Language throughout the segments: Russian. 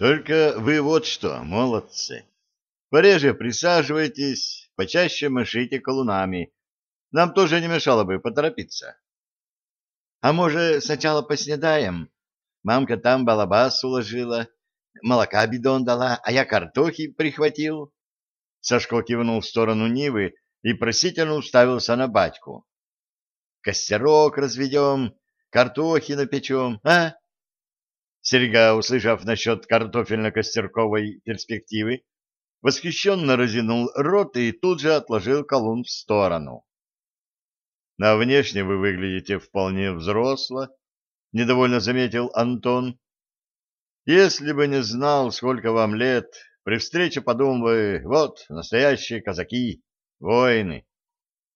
Только вы вот что, молодцы. Пореже присаживайтесь, почаще машите колунами. Нам тоже не мешало бы поторопиться. А может, сначала поснедаем? Мамка там балабас уложила, молока бидон дала, а я картохи прихватил. Сашко кивнул в сторону Нивы и просительно уставился на батьку. Костерок разведем, картохи напечем, а? Серега, услышав насчет картофельно-костерковой перспективы, восхищенно разинул рот и тут же отложил колун в сторону. — На внешне вы выглядите вполне взросло, — недовольно заметил Антон. — Если бы не знал, сколько вам лет, при встрече подумал бы, вот, настоящие казаки, воины.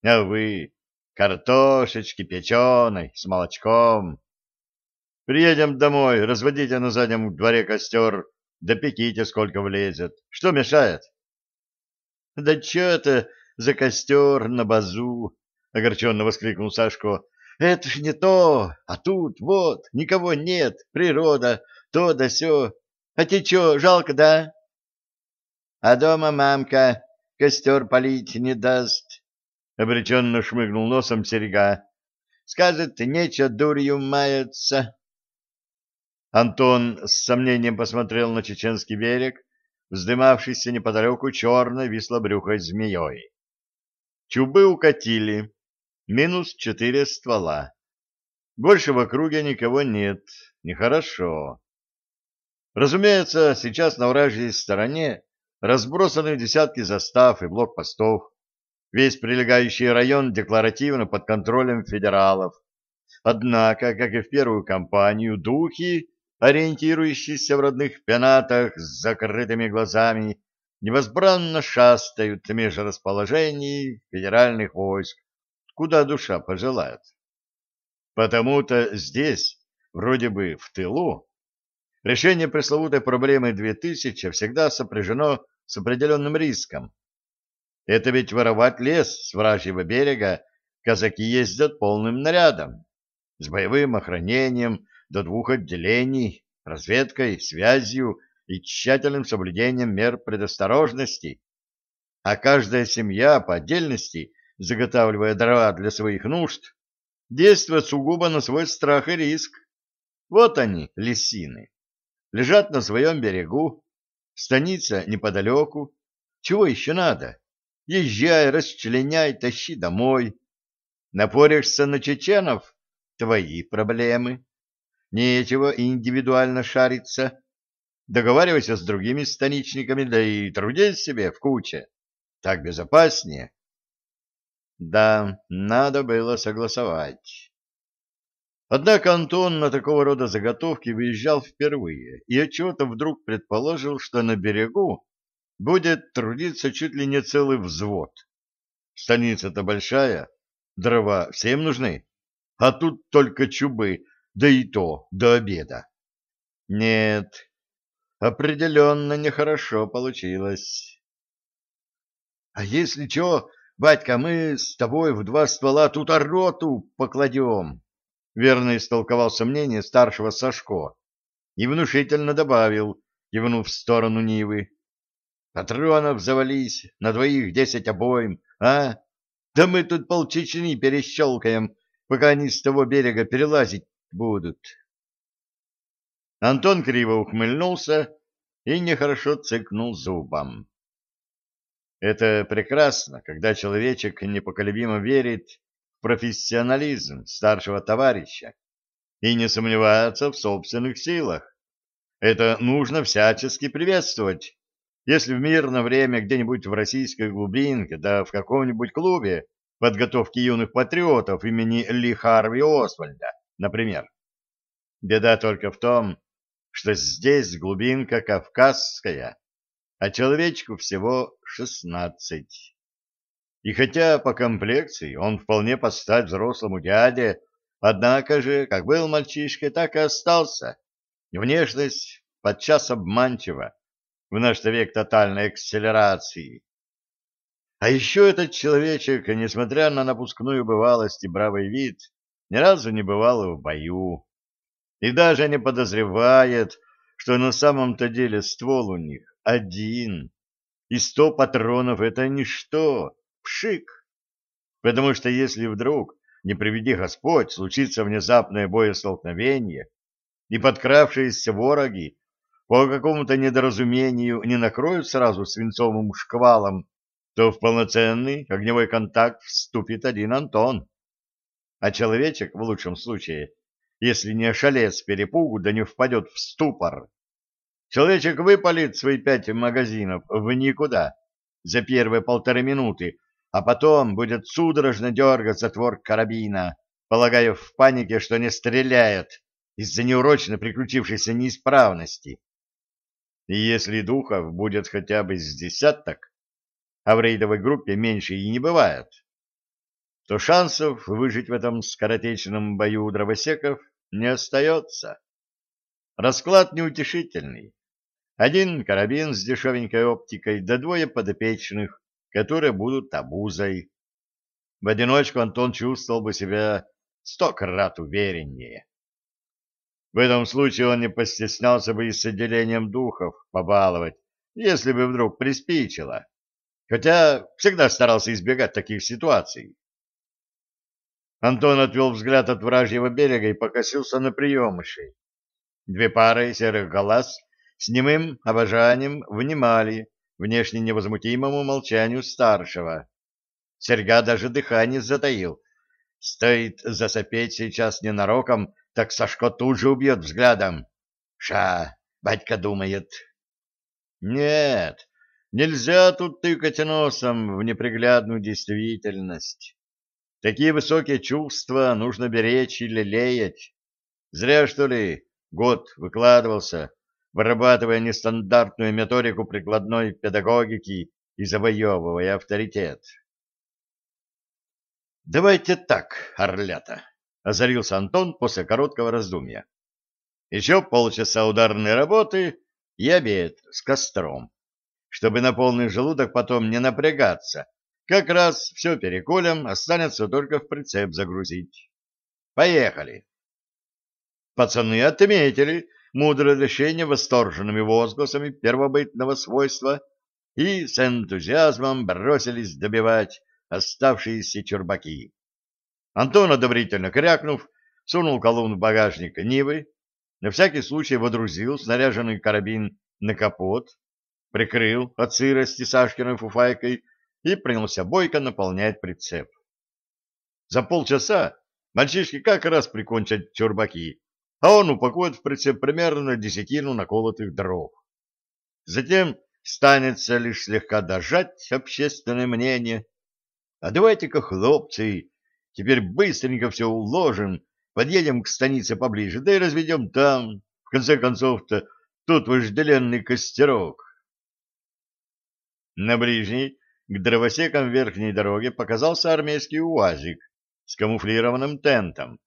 А вы, картошечки печеной, с молочком. Приедем домой, разводите на заднем дворе костер, да пеките, сколько влезет. Что мешает? — Да что это за костер на базу? — огорченно воскликнул Сашко. — Это ж не то, а тут вот, никого нет, природа, то да сё. А тебе чё, жалко, да? — А дома мамка костер полить не даст, — обреченно шмыгнул носом серега. — Скажет, нечего дурью мается. Антон с сомнением посмотрел на чеченский берег, вздымавшийся неподалеку черной вислобрюхой змеей. Чубы укатили. Минус четыре ствола. Больше в округе никого нет. Нехорошо. Разумеется, сейчас на вражьей стороне разбросаны десятки застав и блокпостов. Весь прилегающий район декларативно под контролем федералов. Однако, как и в первую кампанию, духи, ориентирующиеся в родных пенатах с закрытыми глазами, невозбранно шастают меж расположений федеральных войск, куда душа пожелает. Потому-то здесь, вроде бы в тылу, решение пресловутой проблемы 2000 всегда сопряжено с определенным риском. Это ведь воровать лес с вражьего берега казаки ездят полным нарядом, с боевым охранением до двух отделений, разведкой, связью и тщательным соблюдением мер предосторожности. А каждая семья по отдельности, заготавливая дрова для своих нужд, действует сугубо на свой страх и риск. Вот они, лесины, лежат на своем берегу, станица неподалеку. Чего еще надо? Езжай, расчленяй, тащи домой. Напоришься на чеченов — твои проблемы. Нечего индивидуально шариться. Договаривайся с другими станичниками, да и трудись себе в куче. Так безопаснее. Да, надо было согласовать. Однако Антон на такого рода заготовки выезжал впервые и отчего-то вдруг предположил, что на берегу будет трудиться чуть ли не целый взвод. Станица-то большая, дрова всем нужны, а тут только чубы, да и то до обеда. Нет, определенно нехорошо получилось. — А если что, батька, мы с тобой в два ствола тут ороту покладем, — верно истолковал сомнение старшего Сашко и внушительно добавил, кивнув в сторону Нивы. — Патронов завались, на двоих десять обоим, а? Да мы тут полчечни перещелкаем, пока они с того берега перелазить будут. Антон криво ухмыльнулся и нехорошо цыкнул зубом. Это прекрасно, когда человечек непоколебимо верит в профессионализм старшего товарища и не сомневается в собственных силах. Это нужно всячески приветствовать, если в мирное время где-нибудь в российской глубинке, да в каком-нибудь клубе подготовки юных патриотов имени Ли Харви Освальда, например. Беда только в том, что здесь глубинка кавказская, а человечку всего шестнадцать. И хотя по комплекции он вполне подстать взрослому дяде, однако же, как был мальчишкой, так и остался. Внешность подчас обманчива в наш век тотальной акселерации. А еще этот человечек, несмотря на напускную бывалость и бравый вид, ни разу не бывал в бою и даже не подозревает, что на самом-то деле ствол у них один, и сто патронов — это ничто, пшик. Потому что если вдруг, не приведи Господь, случится внезапное боестолкновение, и подкравшиеся вороги по какому-то недоразумению не накроют сразу свинцовым шквалом, то в полноценный огневой контакт вступит один Антон. А человечек, в лучшем случае, если не ошалеет с перепугу, да не впадет в ступор, человечек выпалит свои пять магазинов в никуда за первые полторы минуты, а потом будет судорожно дергать затвор карабина, полагая в панике, что не стреляет из-за неурочно приключившейся неисправности. И если духов будет хотя бы с десяток, а в рейдовой группе меньше и не бывает, то шансов выжить в этом скоротечном бою у дровосеков не остается. Расклад неутешительный. Один карабин с дешевенькой оптикой, да двое подопечных, которые будут обузой. В одиночку Антон чувствовал бы себя сто крат увереннее. В этом случае он не постеснялся бы и с отделением духов побаловать, если бы вдруг приспичило. Хотя всегда старался избегать таких ситуаций. Антон отвел взгляд от вражьего берега и покосился на приемышей. Две пары серых глаз с немым обожанием внимали внешне невозмутимому молчанию старшего. Серьга даже дыхание затаил. Стоит засопеть сейчас ненароком, так Сашко тут же убьет взглядом. Ша, батька думает. Нет, нельзя тут тыкать носом в неприглядную действительность. Такие высокие чувства нужно беречь и лелеять. Зря, что ли, год выкладывался, вырабатывая нестандартную методику прикладной педагогики и завоевывая авторитет. «Давайте так, орлята!» озарился Антон после короткого раздумья. Еще полчаса ударной работы и обед с костром, чтобы на полный желудок потом не напрягаться. Как раз все переколем, останется только в прицеп загрузить. Поехали. Пацаны отметили мудрое решение восторженными возгласами первобытного свойства и с энтузиазмом бросились добивать оставшиеся чурбаки. Антон, одобрительно крякнув, сунул колонн в багажник Нивы, на всякий случай водрузил снаряженный карабин на капот, прикрыл от сырости Сашкиной фуфайкой и принялся бойко наполнять прицеп. За полчаса мальчишки как раз прикончат чурбаки, а он упакует в прицеп примерно десятину наколотых дров. Затем станется лишь слегка дожать общественное мнение. А давайте-ка, хлопцы, Теперь быстренько все уложим, подъедем к станице поближе, да и разведем там. В конце концов-то тут вожделенный костерок. На ближней, к дровосекам верхней дороги, показался армейский уазик с камуфлированным тентом.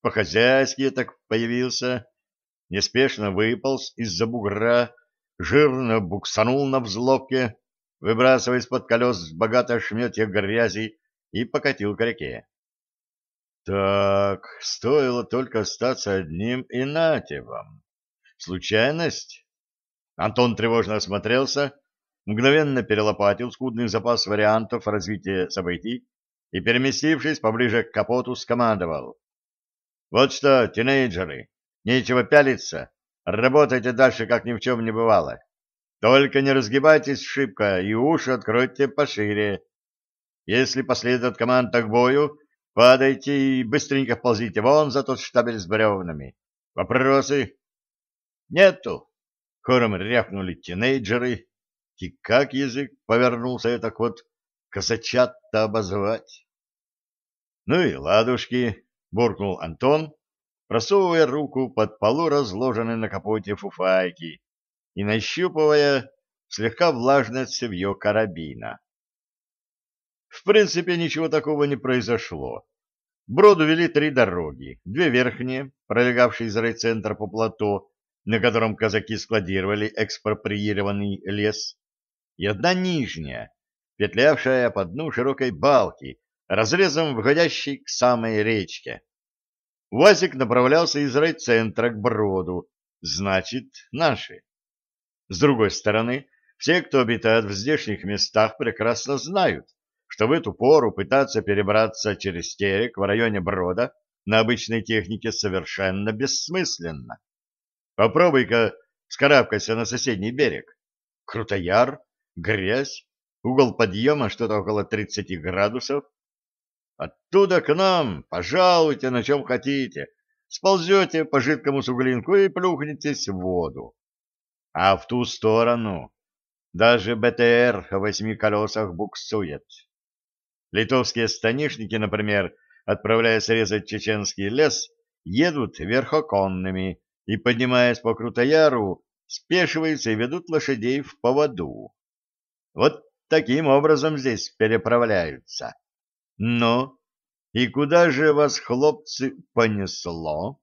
По-хозяйски так появился, неспешно выполз из-за бугра, жирно буксанул на взлобке, выбрасывая из-под колес богато ошметья грязи, и покатил к реке. Так, стоило только остаться одним, и нате. Случайность? Антон тревожно осмотрелся, мгновенно перелопатил скудный запас вариантов развития событий и, переместившись поближе к капоту, скомандовал. Вот что, тинейджеры, нечего пялиться, работайте дальше, как ни в чем не бывало. Только не разгибайтесь шибко и уши откройте пошире. Если последует команда к бою, Падайте и быстренько ползите вон за тот штабель с бревнами. Вопросы? Нету. Хором рявкнули тинейджеры. И как язык повернулся это вот казачат-то обозвать? Ну и ладушки, буркнул Антон, просовывая руку под полу разложенной на капоте фуфайки и нащупывая слегка влажное цевье карабина. В принципе, ничего такого не произошло. Броду вели три дороги. Две верхние, пролегавшие из райцентра по плато, на котором казаки складировали экспроприированный лес, и одна нижняя, петлявшая по дну широкой балки, разрезом выходящей к самой речке. Вазик направлялся из райцентра к броду, значит, наши. С другой стороны, все, кто обитает в здешних местах, прекрасно знают, что в эту пору пытаться перебраться через терек в районе Брода на обычной технике совершенно бессмысленно. Попробуй-ка скарабкайся на соседний берег. Крутояр, грязь, угол подъема что-то около 30 градусов. Оттуда к нам, пожалуйте, на чем хотите. Сползете по жидкому суглинку и плюхнетесь в воду. А в ту сторону даже БТР о восьми колесах буксует. Литовские станишники, например, отправляясь резать чеченский лес, едут верхоконными и, поднимаясь по Крутояру, спешиваются и ведут лошадей в поводу. Вот таким образом здесь переправляются. Но и куда же вас, хлопцы, понесло?